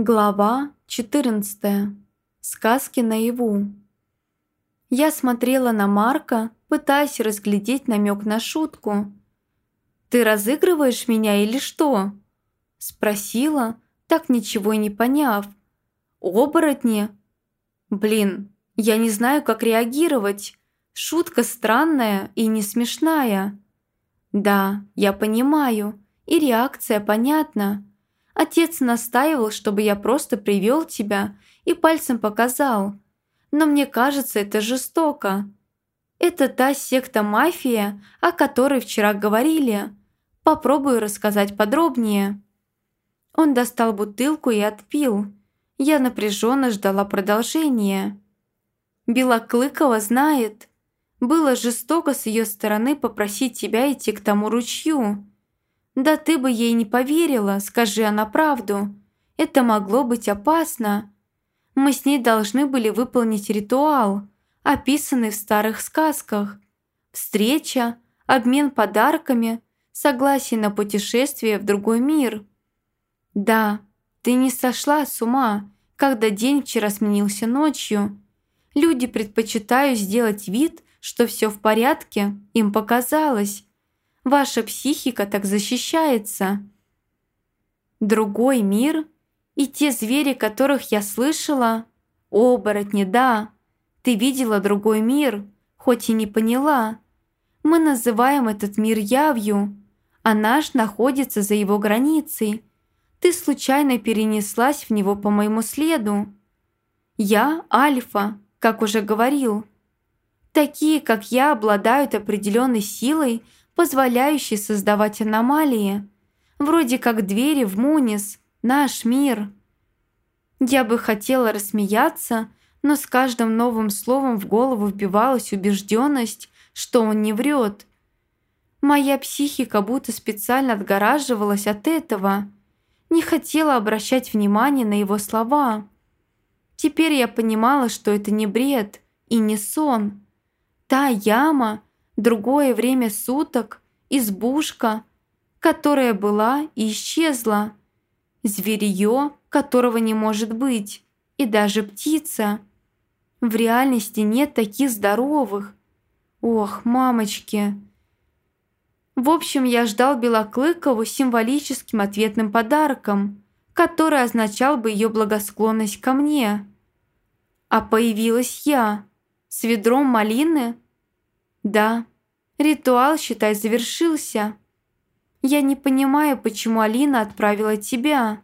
Глава 14. Сказки наяву. Я смотрела на Марка, пытаясь разглядеть намек на шутку. «Ты разыгрываешь меня или что?» Спросила, так ничего и не поняв. «Оборотни?» «Блин, я не знаю, как реагировать. Шутка странная и не смешная». «Да, я понимаю, и реакция понятна». Отец настаивал, чтобы я просто привел тебя и пальцем показал. Но мне кажется, это жестоко. Это та секта-мафия, о которой вчера говорили. Попробую рассказать подробнее». Он достал бутылку и отпил. Я напряженно ждала продолжения. Белоклыкова знает. Было жестоко с ее стороны попросить тебя идти к тому ручью. «Да ты бы ей не поверила, скажи она правду. Это могло быть опасно. Мы с ней должны были выполнить ритуал, описанный в старых сказках. Встреча, обмен подарками, согласие на путешествие в другой мир. Да, ты не сошла с ума, когда день вчера сменился ночью. Люди предпочитают сделать вид, что все в порядке, им показалось. Ваша психика так защищается. Другой мир и те звери, которых я слышала. Оборотни, да. Ты видела другой мир, хоть и не поняла. Мы называем этот мир явью, а наш находится за его границей. Ты случайно перенеслась в него по моему следу. Я Альфа, как уже говорил. Такие, как я, обладают определенной силой – позволяющий создавать аномалии, вроде как двери в Мунис, наш мир. Я бы хотела рассмеяться, но с каждым новым словом в голову вбивалась убежденность, что он не врет. Моя психика будто специально отгораживалась от этого, не хотела обращать внимание на его слова. Теперь я понимала, что это не бред и не сон. Та яма, другое время суток, избушка, которая была и исчезла, зверье, которого не может быть, и даже птица. В реальности нет таких здоровых. Ох, мамочки. В общем, я ждал Белоклыкову символическим ответным подарком, который означал бы ее благосклонность ко мне. А появилась я с ведром малины – да, ритуал, считай, завершился. Я не понимаю, почему Алина отправила тебя.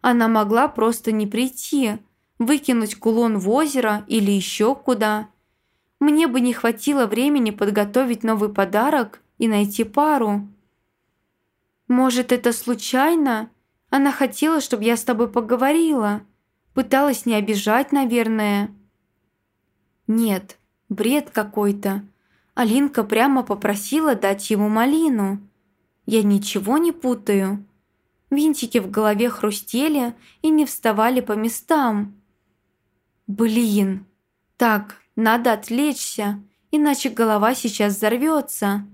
Она могла просто не прийти, выкинуть кулон в озеро или еще куда. Мне бы не хватило времени подготовить новый подарок и найти пару. Может, это случайно? Она хотела, чтобы я с тобой поговорила. Пыталась не обижать, наверное. Нет, бред какой-то. Алинка прямо попросила дать ему малину. Я ничего не путаю. Винтики в голове хрустели и не вставали по местам. Блин. Так, надо отвлечься, иначе голова сейчас взорвется.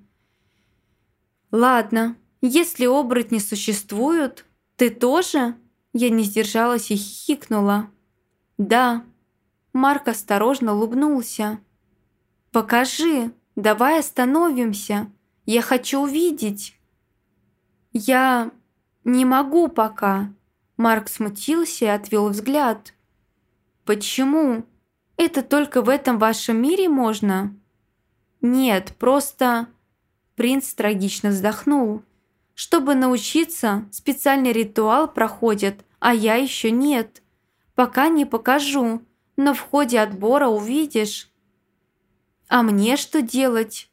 Ладно, если оборотни существуют, ты тоже? Я не сдержалась и хихикнула. Да. Марк осторожно улыбнулся. «Покажи!» Давай остановимся. Я хочу увидеть». «Я не могу пока». Марк смутился и отвел взгляд. «Почему? Это только в этом вашем мире можно?» «Нет, просто...» Принц трагично вздохнул. «Чтобы научиться, специальный ритуал проходит, а я еще нет. Пока не покажу, но в ходе отбора увидишь. А мне что делать?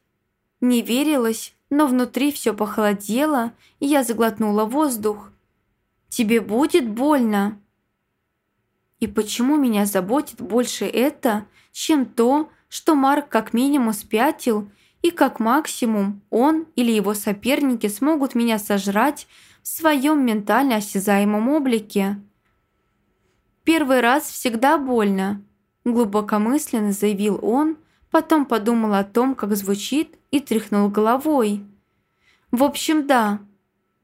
Не верилось, но внутри все похолодело, и я заглотнула воздух. «Тебе будет больно?» И почему меня заботит больше это, чем то, что Марк как минимум спятил, и как максимум он или его соперники смогут меня сожрать в своем ментально осязаемом облике? «Первый раз всегда больно», – глубокомысленно заявил он, Потом подумал о том, как звучит, и тряхнул головой. «В общем, да.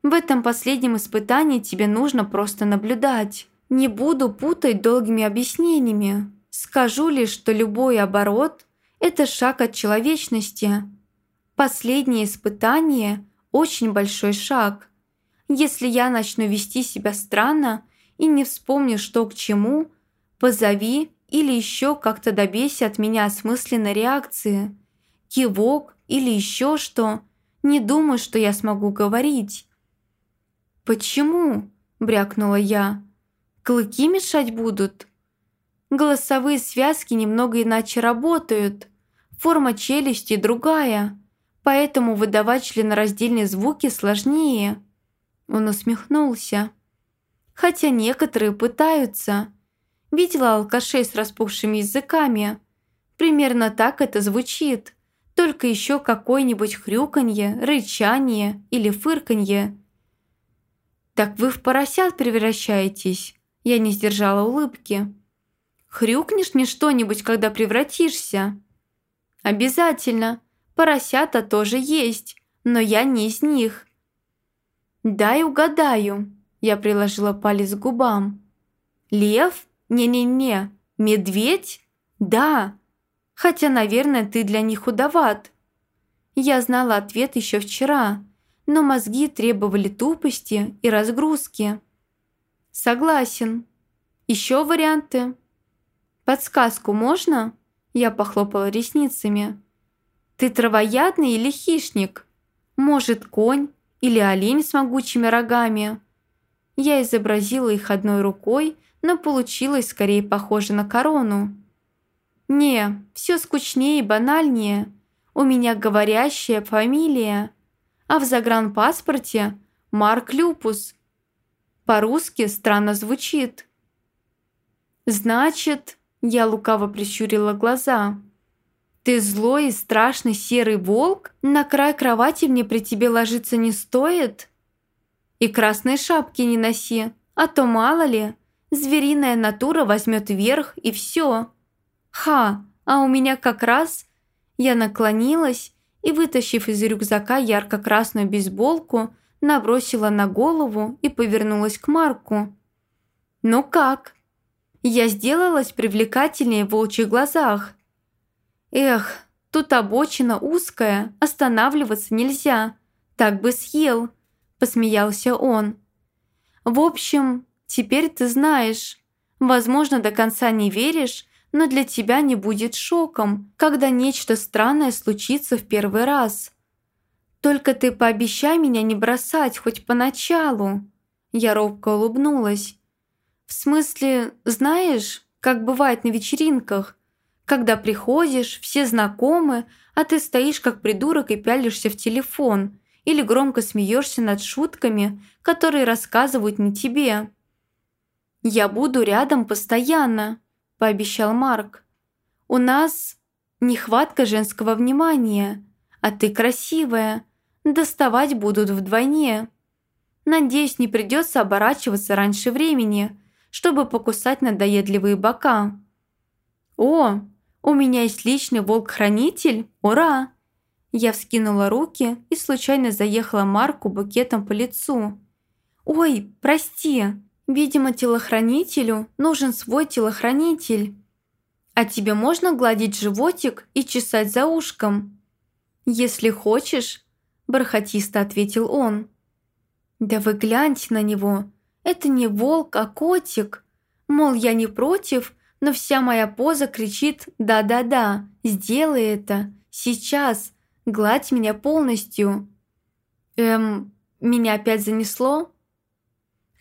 В этом последнем испытании тебе нужно просто наблюдать. Не буду путать долгими объяснениями. Скажу лишь, что любой оборот – это шаг от человечности. Последнее испытание – очень большой шаг. Если я начну вести себя странно и не вспомню, что к чему, позови или еще как-то добейся от меня осмысленной реакции. Кивок или еще что. Не думаю, что я смогу говорить. «Почему?» – брякнула я. «Клыки мешать будут?» Голосовые связки немного иначе работают. Форма челюсти другая, поэтому выдавать членораздельные звуки сложнее. Он усмехнулся. Хотя некоторые пытаются. Видела алкашей с распухшими языками. Примерно так это звучит. Только еще какое-нибудь хрюканье, рычание или фырканье. «Так вы в поросят превращаетесь?» Я не сдержала улыбки. «Хрюкнешь мне что-нибудь, когда превратишься?» «Обязательно. Поросята тоже есть, но я не из них». «Дай угадаю», – я приложила палец к губам. «Лев?» «Не-не-не, медведь? Да. Хотя, наверное, ты для них худоват». Я знала ответ еще вчера, но мозги требовали тупости и разгрузки. «Согласен. Еще варианты?» «Подсказку можно?» Я похлопала ресницами. «Ты травоядный или хищник? Может, конь или олень с могучими рогами?» Я изобразила их одной рукой, но получилось скорее похоже на корону. «Не, все скучнее и банальнее. У меня говорящая фамилия, а в загранпаспорте Марк Люпус. По-русски странно звучит». «Значит...» – я лукаво прищурила глаза. «Ты злой и страшный серый волк? На край кровати мне при тебе ложиться не стоит?» «И красной шапки не носи, а то мало ли...» Звериная натура возьмет верх, и все. Ха, а у меня как раз... Я наклонилась и, вытащив из рюкзака ярко-красную бейсболку, набросила на голову и повернулась к Марку. «Ну как?» Я сделалась привлекательнее в волчьих глазах. «Эх, тут обочина узкая, останавливаться нельзя. Так бы съел», – посмеялся он. «В общем, Теперь ты знаешь. Возможно, до конца не веришь, но для тебя не будет шоком, когда нечто странное случится в первый раз. Только ты пообещай меня не бросать хоть поначалу». Я робко улыбнулась. «В смысле, знаешь, как бывает на вечеринках, когда приходишь, все знакомы, а ты стоишь как придурок и пялишься в телефон или громко смеешься над шутками, которые рассказывают не тебе». «Я буду рядом постоянно», – пообещал Марк. «У нас нехватка женского внимания, а ты красивая, доставать будут вдвойне. Надеюсь, не придется оборачиваться раньше времени, чтобы покусать надоедливые бока». «О, у меня есть личный волк-хранитель? Ура!» Я вскинула руки и случайно заехала Марку букетом по лицу. «Ой, прости!» Видимо, телохранителю нужен свой телохранитель. А тебе можно гладить животик и чесать за ушком? Если хочешь, бархатисто ответил он. Да вы гляньте на него. Это не волк, а котик. Мол, я не против, но вся моя поза кричит «да-да-да, сделай это, сейчас, гладь меня полностью». Эм, меня опять занесло?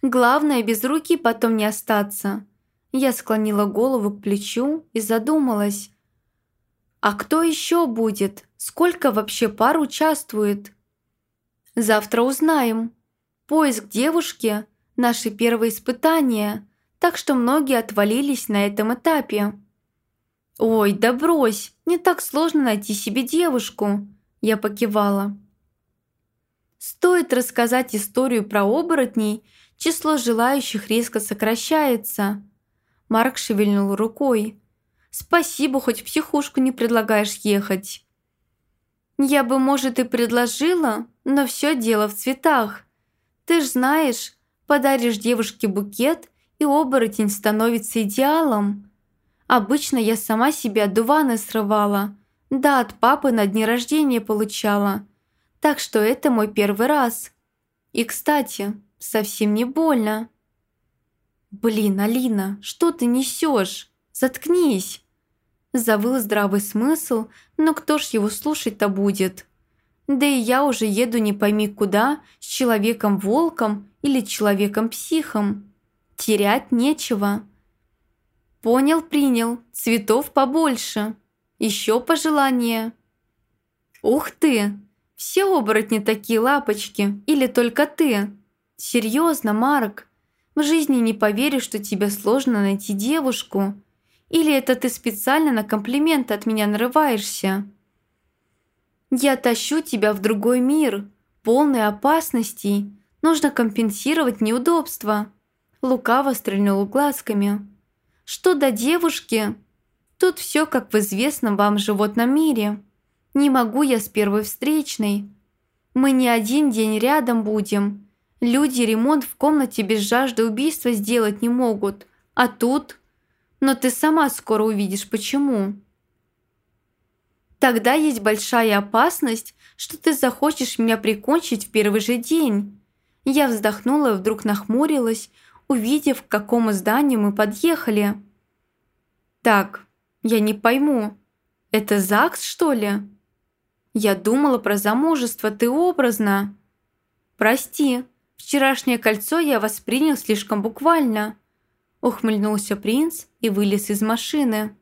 Главное, без руки потом не остаться. Я склонила голову к плечу и задумалась. А кто еще будет? Сколько вообще пар участвует? Завтра узнаем. Поиск девушки – наше первое испытание, так что многие отвалились на этом этапе. «Ой, да брось, не так сложно найти себе девушку», – я покивала. Стоит рассказать историю про оборотней – Число желающих резко сокращается. Марк шевельнул рукой. «Спасибо, хоть в психушку не предлагаешь ехать». «Я бы, может, и предложила, но все дело в цветах. Ты ж знаешь, подаришь девушке букет, и оборотень становится идеалом. Обычно я сама себе дуваны срывала. Да, от папы на дне рождения получала. Так что это мой первый раз. И, кстати, совсем не больно. «Блин, Алина, что ты несешь? Заткнись!» Завыл здравый смысл, но кто ж его слушать-то будет? Да и я уже еду не пойми куда, с человеком-волком или человеком-психом. Терять нечего. Понял, принял. Цветов побольше. Еще пожелание. Ух ты! Все оборотни такие лапочки. Или только ты? Серьезно, Марк? В жизни не поверю, что тебе сложно найти девушку. Или это ты специально на комплименты от меня нарываешься? Я тащу тебя в другой мир, полный опасностей. Нужно компенсировать неудобства. Лукаво стрельнул глазками. Что до девушки? Тут все как в известном вам животном мире. Не могу я с первой встречной. Мы не один день рядом будем. Люди ремонт в комнате без жажды убийства сделать не могут. А тут... Но ты сама скоро увидишь, почему. Тогда есть большая опасность, что ты захочешь меня прикончить в первый же день. Я вздохнула и вдруг нахмурилась, увидев, к какому зданию мы подъехали. Так, я не пойму, это ЗАГС, что ли? Я думала про замужество, ты образно. Прости, Вчерашнее кольцо я воспринял слишком буквально. Ухмыльнулся принц и вылез из машины.